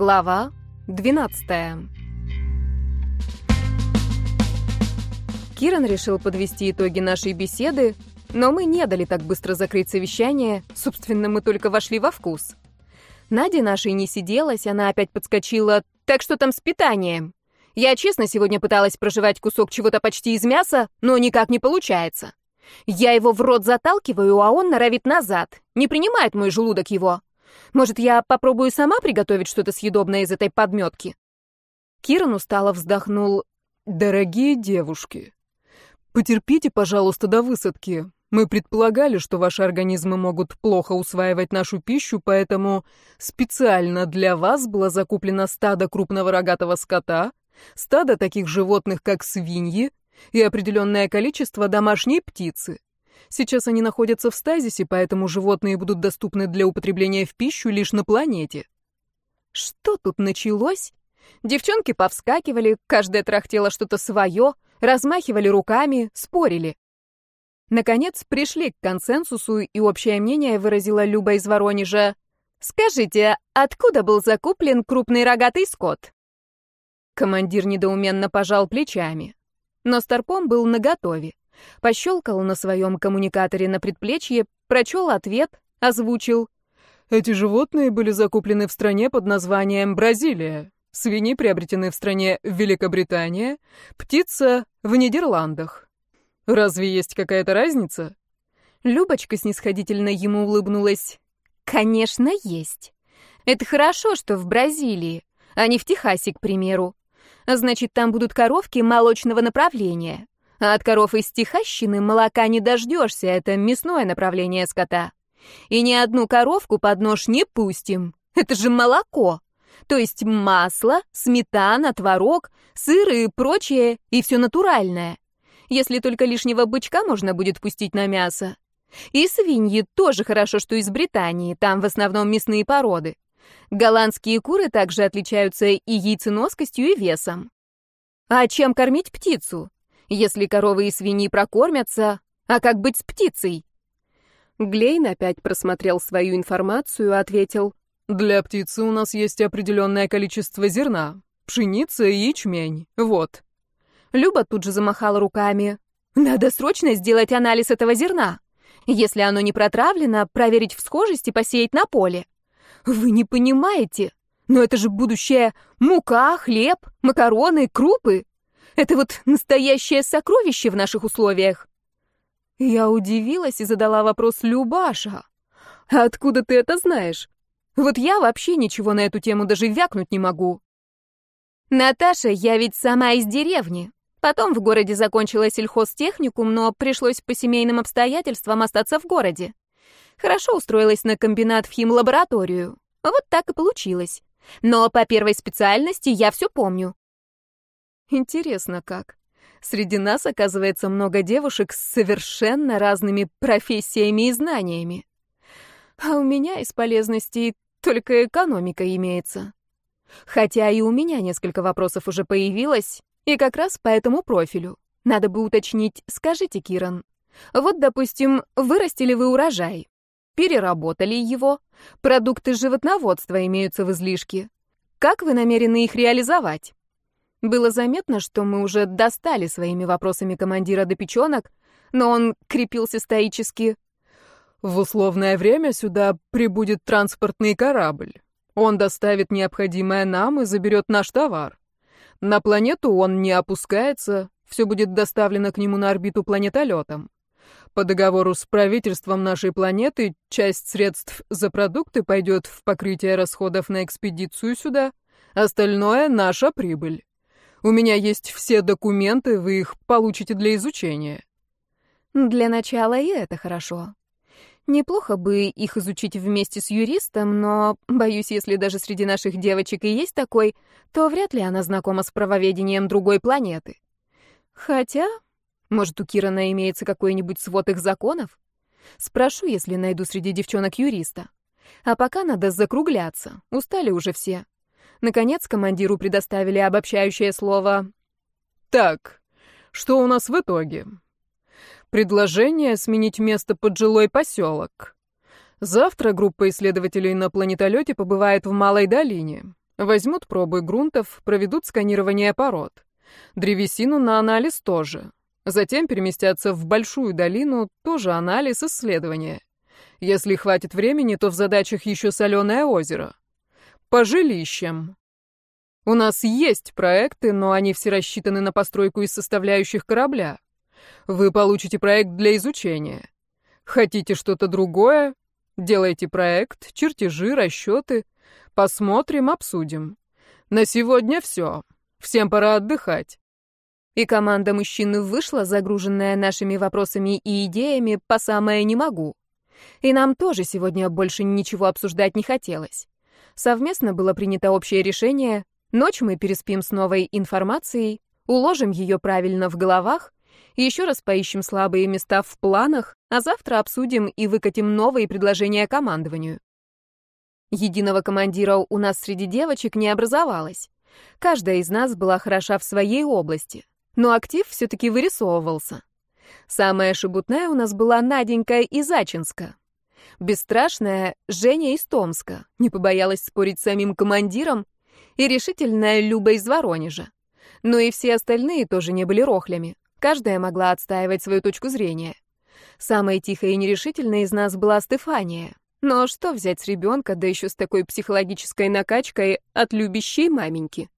Глава 12 Киран решил подвести итоги нашей беседы, но мы не дали так быстро закрыть совещание, собственно, мы только вошли во вкус. Надя нашей не сиделась, она опять подскочила. «Так что там с питанием? Я честно сегодня пыталась проживать кусок чего-то почти из мяса, но никак не получается. Я его в рот заталкиваю, а он норовит назад. Не принимает мой желудок его. Может, я попробую сама приготовить что-то съедобное из этой подметки?» Киран устало вздохнул. «Дорогие девушки, потерпите, пожалуйста, до высадки. Мы предполагали, что ваши организмы могут плохо усваивать нашу пищу, поэтому специально для вас было закуплено стадо крупного рогатого скота, стадо таких животных, как свиньи, и определенное количество домашней птицы. Сейчас они находятся в стазисе, поэтому животные будут доступны для употребления в пищу лишь на планете. Что тут началось? Девчонки повскакивали, каждая трахтела что-то свое, размахивали руками, спорили. Наконец пришли к консенсусу, и общее мнение выразила Люба из Воронежа. «Скажите, откуда был закуплен крупный рогатый скот?» Командир недоуменно пожал плечами. Но Старпом был наготове. Пощелкал на своем коммуникаторе на предплечье, прочел ответ, озвучил. «Эти животные были закуплены в стране под названием Бразилия. Свиньи приобретены в стране Великобритания, птица — в Нидерландах. Разве есть какая-то разница? Любочка снисходительно ему улыбнулась. Конечно, есть. Это хорошо, что в Бразилии, а не в Техасе, к примеру. Значит, там будут коровки молочного направления. А от коров из Техащины молока не дождешься, это мясное направление скота. И ни одну коровку под нож не пустим. Это же молоко. То есть масло, сметана, творог, сыр и прочее, и все натуральное если только лишнего бычка можно будет пустить на мясо. И свиньи тоже хорошо, что из Британии, там в основном мясные породы. Голландские куры также отличаются и яйценоскостью, и весом. А чем кормить птицу? Если коровы и свиньи прокормятся, а как быть с птицей? Глейн опять просмотрел свою информацию и ответил. «Для птицы у нас есть определенное количество зерна. Пшеница и ячмень. Вот. Люба тут же замахала руками. «Надо срочно сделать анализ этого зерна. Если оно не протравлено, проверить всхожесть и посеять на поле. Вы не понимаете, но это же будущее мука, хлеб, макароны, крупы. Это вот настоящее сокровище в наших условиях». Я удивилась и задала вопрос Любаша. «Откуда ты это знаешь? Вот я вообще ничего на эту тему даже вякнуть не могу». «Наташа, я ведь сама из деревни. Потом в городе закончила сельхозтехникум, но пришлось по семейным обстоятельствам остаться в городе. Хорошо устроилась на комбинат в химлабораторию. Вот так и получилось. Но по первой специальности я все помню. Интересно как. Среди нас, оказывается, много девушек с совершенно разными профессиями и знаниями. А у меня из полезностей только экономика имеется. Хотя и у меня несколько вопросов уже появилось, и как раз по этому профилю. Надо бы уточнить, скажите, Киран. Вот, допустим, вырастили вы урожай, переработали его, продукты животноводства имеются в излишке. Как вы намерены их реализовать? Было заметно, что мы уже достали своими вопросами командира до печенок, но он крепился стоически. В условное время сюда прибудет транспортный корабль. Он доставит необходимое нам и заберет наш товар. На планету он не опускается, все будет доставлено к нему на орбиту планетолетом. По договору с правительством нашей планеты часть средств за продукты пойдет в покрытие расходов на экспедицию сюда, остальное — наша прибыль. У меня есть все документы, вы их получите для изучения. Для начала и это хорошо. Неплохо бы их изучить вместе с юристом, но, боюсь, если даже среди наших девочек и есть такой, то вряд ли она знакома с правоведением другой планеты. Хотя, может, у Кирана имеется какой-нибудь свод их законов? Спрошу, если найду среди девчонок юриста. А пока надо закругляться, устали уже все. Наконец, командиру предоставили обобщающее слово «Так, что у нас в итоге?» Предложение сменить место под жилой поселок. Завтра группа исследователей на планетолете побывает в Малой долине. Возьмут пробы грунтов, проведут сканирование пород. Древесину на анализ тоже. Затем переместятся в Большую долину, тоже анализ, исследования. Если хватит времени, то в задачах еще соленое озеро. По жилищам. У нас есть проекты, но они все рассчитаны на постройку из составляющих корабля. Вы получите проект для изучения. Хотите что-то другое? Делайте проект, чертежи, расчеты. Посмотрим, обсудим. На сегодня все. Всем пора отдыхать. И команда мужчины вышла, загруженная нашими вопросами и идеями, по самое не могу. И нам тоже сегодня больше ничего обсуждать не хотелось. Совместно было принято общее решение. Ночь мы переспим с новой информацией, уложим ее правильно в головах, еще раз поищем слабые места в планах, а завтра обсудим и выкатим новые предложения командованию. Единого командира у нас среди девочек не образовалось. Каждая из нас была хороша в своей области но актив все-таки вырисовывался. Самая шебутная у нас была Наденька из Ачинска. Бесстрашная Женя из Томска, не побоялась спорить с самим командиром, и решительная Люба из Воронежа. Но и все остальные тоже не были рохлями. Каждая могла отстаивать свою точку зрения. Самой тихой и нерешительной из нас была Стефания. Но что взять с ребенка, да еще с такой психологической накачкой от любящей маменьки?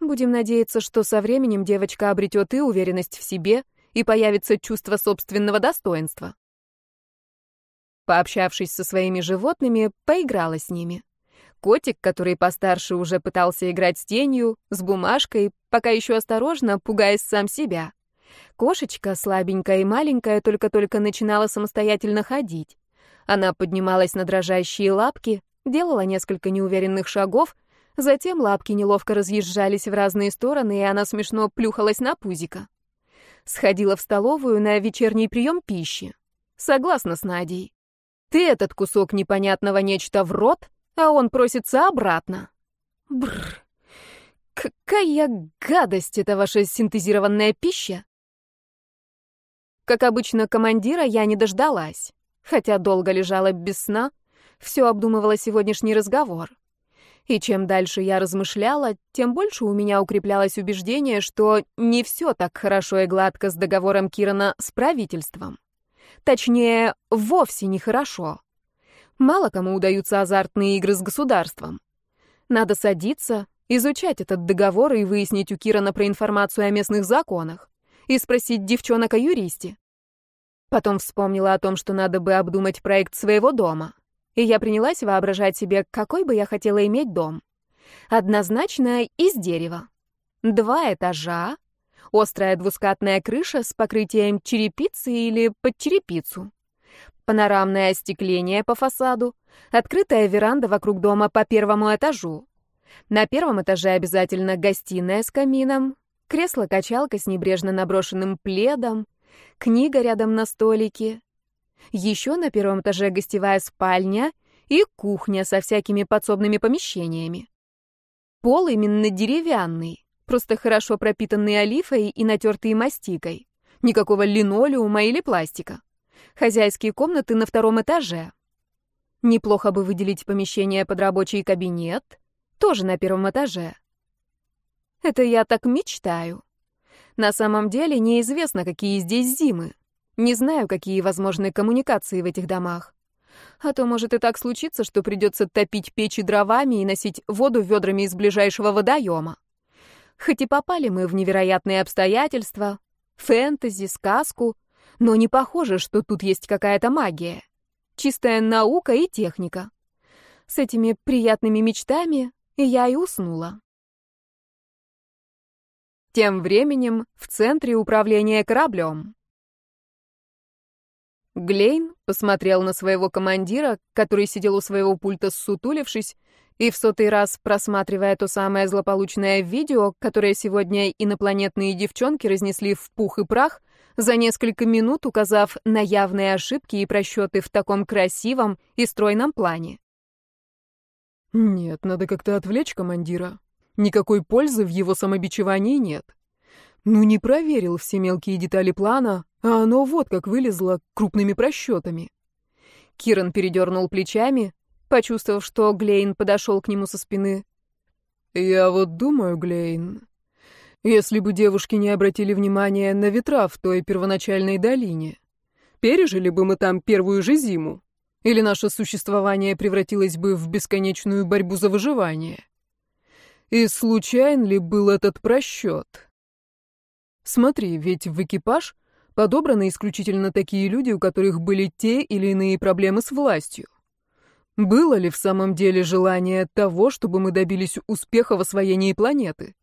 Будем надеяться, что со временем девочка обретет и уверенность в себе, и появится чувство собственного достоинства. Пообщавшись со своими животными, поиграла с ними. Котик, который постарше уже пытался играть с тенью, с бумажкой, пока еще осторожно, пугаясь сам себя. Кошечка, слабенькая и маленькая, только-только начинала самостоятельно ходить. Она поднималась на дрожащие лапки, делала несколько неуверенных шагов Затем лапки неловко разъезжались в разные стороны, и она смешно плюхалась на пузико. Сходила в столовую на вечерний прием пищи. Согласна с Надей. Ты этот кусок непонятного нечто в рот, а он просится обратно. Бррр. Какая гадость это ваша синтезированная пища. Как обычно, командира я не дождалась. Хотя долго лежала без сна, все обдумывала сегодняшний разговор. И чем дальше я размышляла, тем больше у меня укреплялось убеждение, что не все так хорошо и гладко с договором Кирана с правительством. Точнее, вовсе не хорошо. Мало кому удаются азартные игры с государством. Надо садиться, изучать этот договор и выяснить у Кирана про информацию о местных законах, и спросить девчонок о юристе. Потом вспомнила о том, что надо бы обдумать проект своего дома и я принялась воображать себе, какой бы я хотела иметь дом. Однозначно из дерева. Два этажа, острая двускатная крыша с покрытием черепицы или под черепицу, панорамное остекление по фасаду, открытая веранда вокруг дома по первому этажу. На первом этаже обязательно гостиная с камином, кресло-качалка с небрежно наброшенным пледом, книга рядом на столике, еще на первом этаже гостевая спальня и кухня со всякими подсобными помещениями. Пол именно деревянный, просто хорошо пропитанный олифой и натертый мастикой. Никакого линолеума или пластика. Хозяйские комнаты на втором этаже. Неплохо бы выделить помещение под рабочий кабинет, тоже на первом этаже. Это я так мечтаю. На самом деле неизвестно, какие здесь зимы. Не знаю, какие возможны коммуникации в этих домах. А то может и так случиться, что придется топить печи дровами и носить воду ведрами из ближайшего водоема. Хоть и попали мы в невероятные обстоятельства, фэнтези, сказку, но не похоже, что тут есть какая-то магия. Чистая наука и техника. С этими приятными мечтами я и уснула. Тем временем в центре управления кораблем. Глейн посмотрел на своего командира, который сидел у своего пульта ссутулившись, и в сотый раз просматривая то самое злополучное видео, которое сегодня инопланетные девчонки разнесли в пух и прах, за несколько минут указав на явные ошибки и просчеты в таком красивом и стройном плане. «Нет, надо как-то отвлечь командира. Никакой пользы в его самобичевании нет. Ну не проверил все мелкие детали плана, а оно вот как вылезло крупными просчетами. Киран передернул плечами, почувствовав, что Глейн подошел к нему со спины. Я вот думаю, Глейн, если бы девушки не обратили внимания на ветра в той первоначальной долине, пережили бы мы там первую же зиму, или наше существование превратилось бы в бесконечную борьбу за выживание. И случайен ли был этот просчет? Смотри, ведь в экипаж подобраны исключительно такие люди, у которых были те или иные проблемы с властью. Было ли в самом деле желание того, чтобы мы добились успеха в освоении планеты?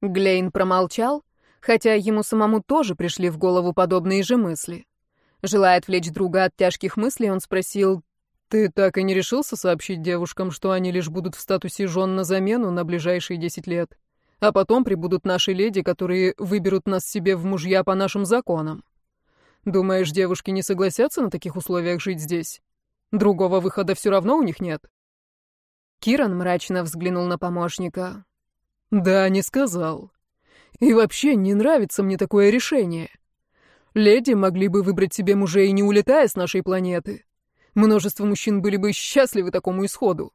Глейн промолчал, хотя ему самому тоже пришли в голову подобные же мысли. Желая отвлечь друга от тяжких мыслей, он спросил, «Ты так и не решился сообщить девушкам, что они лишь будут в статусе жен на замену на ближайшие десять лет, а потом прибудут наши леди, которые выберут нас себе в мужья по нашим законам? Думаешь, девушки не согласятся на таких условиях жить здесь?» Другого выхода все равно у них нет. Киран мрачно взглянул на помощника. Да, не сказал. И вообще не нравится мне такое решение. Леди могли бы выбрать себе мужей, не улетая с нашей планеты. Множество мужчин были бы счастливы такому исходу.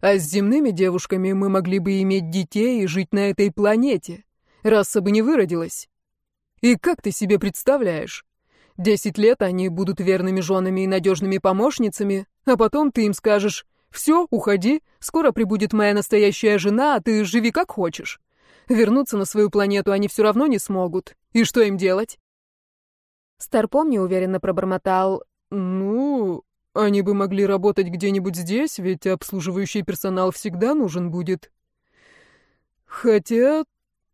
А с земными девушками мы могли бы иметь детей и жить на этой планете. Раса бы не выродилась. И как ты себе представляешь? Десять лет они будут верными женами и надежными помощницами, а потом ты им скажешь «Все, уходи, скоро прибудет моя настоящая жена, а ты живи как хочешь». Вернуться на свою планету они все равно не смогут. И что им делать? Старпом неуверенно пробормотал. «Ну, они бы могли работать где-нибудь здесь, ведь обслуживающий персонал всегда нужен будет». «Хотя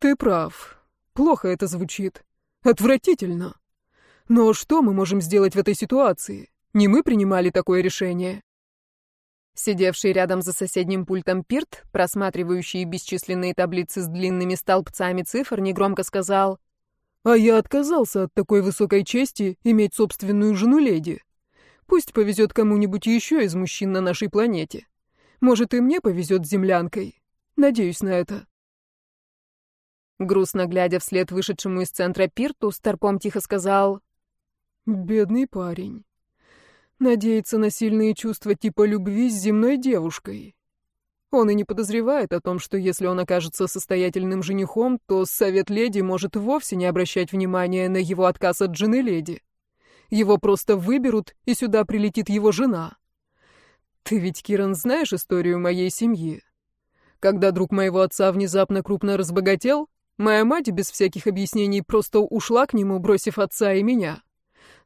ты прав. Плохо это звучит. Отвратительно». Но что мы можем сделать в этой ситуации? Не мы принимали такое решение. Сидевший рядом за соседним пультом Пирт, просматривающий бесчисленные таблицы с длинными столбцами цифр, негромко сказал, «А я отказался от такой высокой чести иметь собственную жену-леди. Пусть повезет кому-нибудь еще из мужчин на нашей планете. Может, и мне повезет с землянкой. Надеюсь на это». Грустно глядя вслед вышедшему из центра Пирту, Старпом тихо сказал, Бедный парень. Надеется на сильные чувства типа любви с земной девушкой. Он и не подозревает о том, что если он окажется состоятельным женихом, то совет леди может вовсе не обращать внимания на его отказ от жены леди. Его просто выберут, и сюда прилетит его жена. Ты ведь, Киран, знаешь историю моей семьи? Когда друг моего отца внезапно крупно разбогател, моя мать без всяких объяснений просто ушла к нему, бросив отца и меня.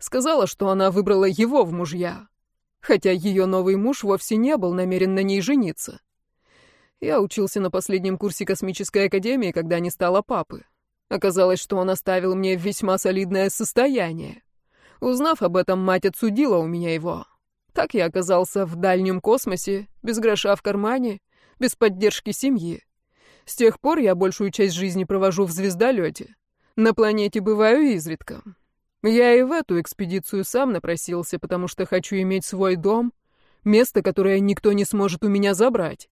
Сказала, что она выбрала его в мужья. Хотя ее новый муж вовсе не был намерен на ней жениться. Я учился на последнем курсе космической академии, когда не стало папы. Оказалось, что он оставил мне весьма солидное состояние. Узнав об этом, мать отсудила у меня его. Так я оказался в дальнем космосе, без гроша в кармане, без поддержки семьи. С тех пор я большую часть жизни провожу в звездолете. На планете бываю изредка. Я и в эту экспедицию сам напросился, потому что хочу иметь свой дом, место, которое никто не сможет у меня забрать.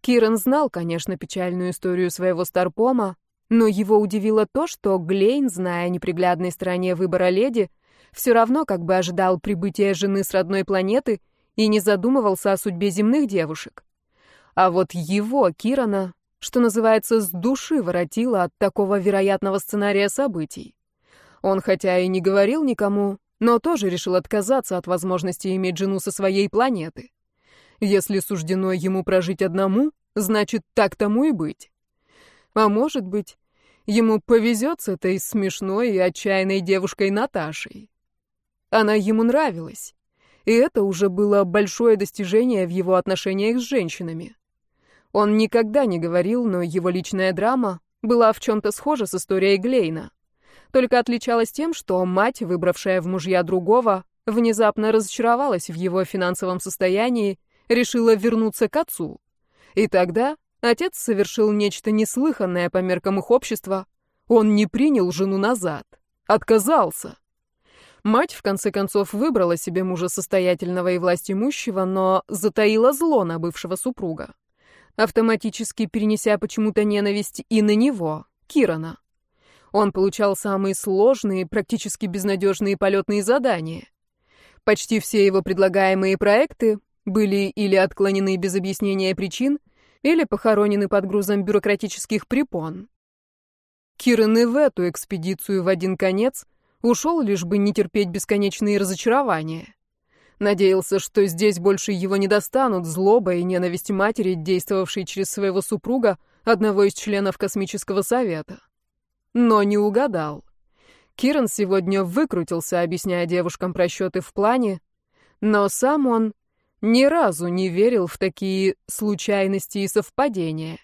Киран знал, конечно, печальную историю своего старпома, но его удивило то, что Глейн, зная о неприглядной стороне выбора леди, все равно как бы ожидал прибытия жены с родной планеты и не задумывался о судьбе земных девушек. А вот его, Кирана, что называется, с души воротило от такого вероятного сценария событий. Он хотя и не говорил никому, но тоже решил отказаться от возможности иметь жену со своей планеты. Если суждено ему прожить одному, значит, так тому и быть. А может быть, ему повезет с этой смешной и отчаянной девушкой Наташей. Она ему нравилась, и это уже было большое достижение в его отношениях с женщинами. Он никогда не говорил, но его личная драма была в чем-то схожа с историей Глейна только отличалась тем, что мать, выбравшая в мужья другого, внезапно разочаровалась в его финансовом состоянии, решила вернуться к отцу. И тогда отец совершил нечто неслыханное по меркам их общества. Он не принял жену назад, отказался. Мать, в конце концов, выбрала себе мужа состоятельного и властимущего, но затаила зло на бывшего супруга, автоматически перенеся почему-то ненависть и на него, Кирана. Он получал самые сложные, практически безнадежные полетные задания. Почти все его предлагаемые проекты были или отклонены без объяснения причин, или похоронены под грузом бюрократических препон. Кирен и в эту экспедицию в один конец ушел, лишь бы не терпеть бесконечные разочарования. Надеялся, что здесь больше его не достанут злоба и ненависть матери, действовавшей через своего супруга, одного из членов Космического совета. Но не угадал. Киран сегодня выкрутился, объясняя девушкам просчеты в плане, но сам он ни разу не верил в такие случайности и совпадения.